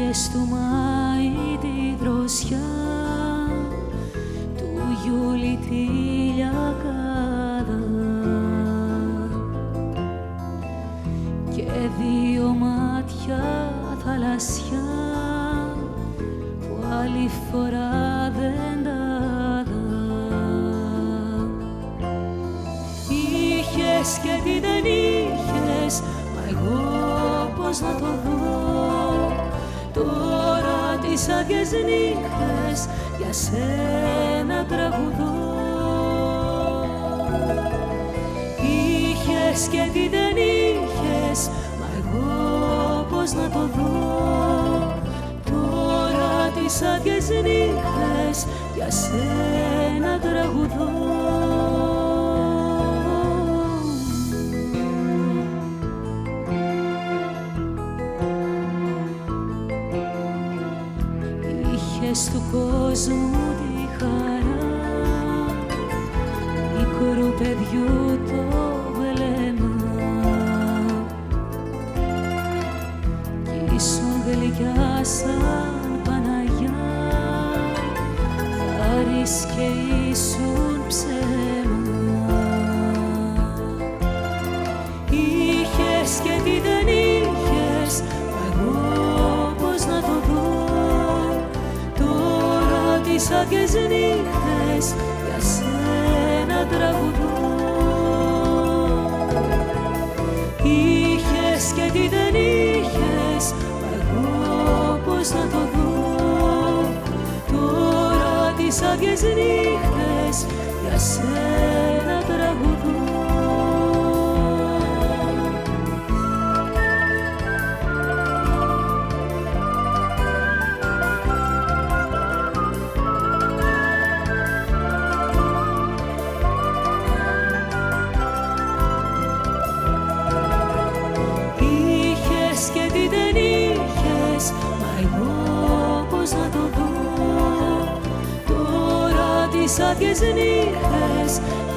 Είχες του Μάη τη δροσιά του Ιούλη τη λιακάδα και δύο μάτια θαλασσιά που άλλη φορά δεν τα δα. Είχες και τι δεν είχες, μα εγώ πώς να το δω Τώρα τις άδειες νύχτες για σένα τραγουδώ. Είχες και τι δεν είχες, μα εγώ πώς να το δω. Τώρα τις άδειες νύχτες για σένα τραγουδώ Είχες του κόσμου τη χαρά. Μικρού παιδιού το βλέμμα. Κι ήσουν γλυκιά σαν Παναγιά. Χάρις και ήσουν Τώρα τις άδειες νύχτες για σένα τραγουδώ Είχες και τι δεν είχες μα εγώ πώς να το δω. Τώρα τις άδειες νύχτες για σένα τραγουδώ πώς να το δω. Τώρα τις άδειες νύχτες Για σένα τραγουδώ